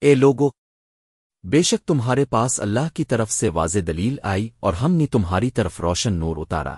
اے لوگو، بے شک تمہارے پاس اللہ کی طرف سے واضح دلیل آئی اور ہم نے تمہاری طرف روشن نور اتارا۔